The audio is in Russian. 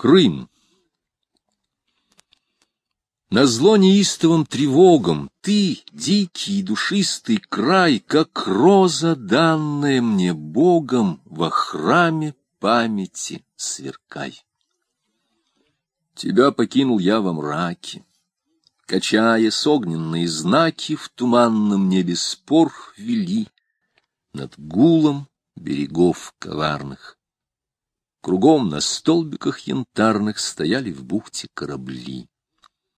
Крым. На зло неистовым тревогам ты, дикий и душистый край, как роза, данная мне Богом, во храме памяти сверкай. Тебя покинул я во мраке, качая огненные знаки в туманном небе спор вели над гулом берегов коварных. Кругом на столбиках янтарных стояли в бухте корабли.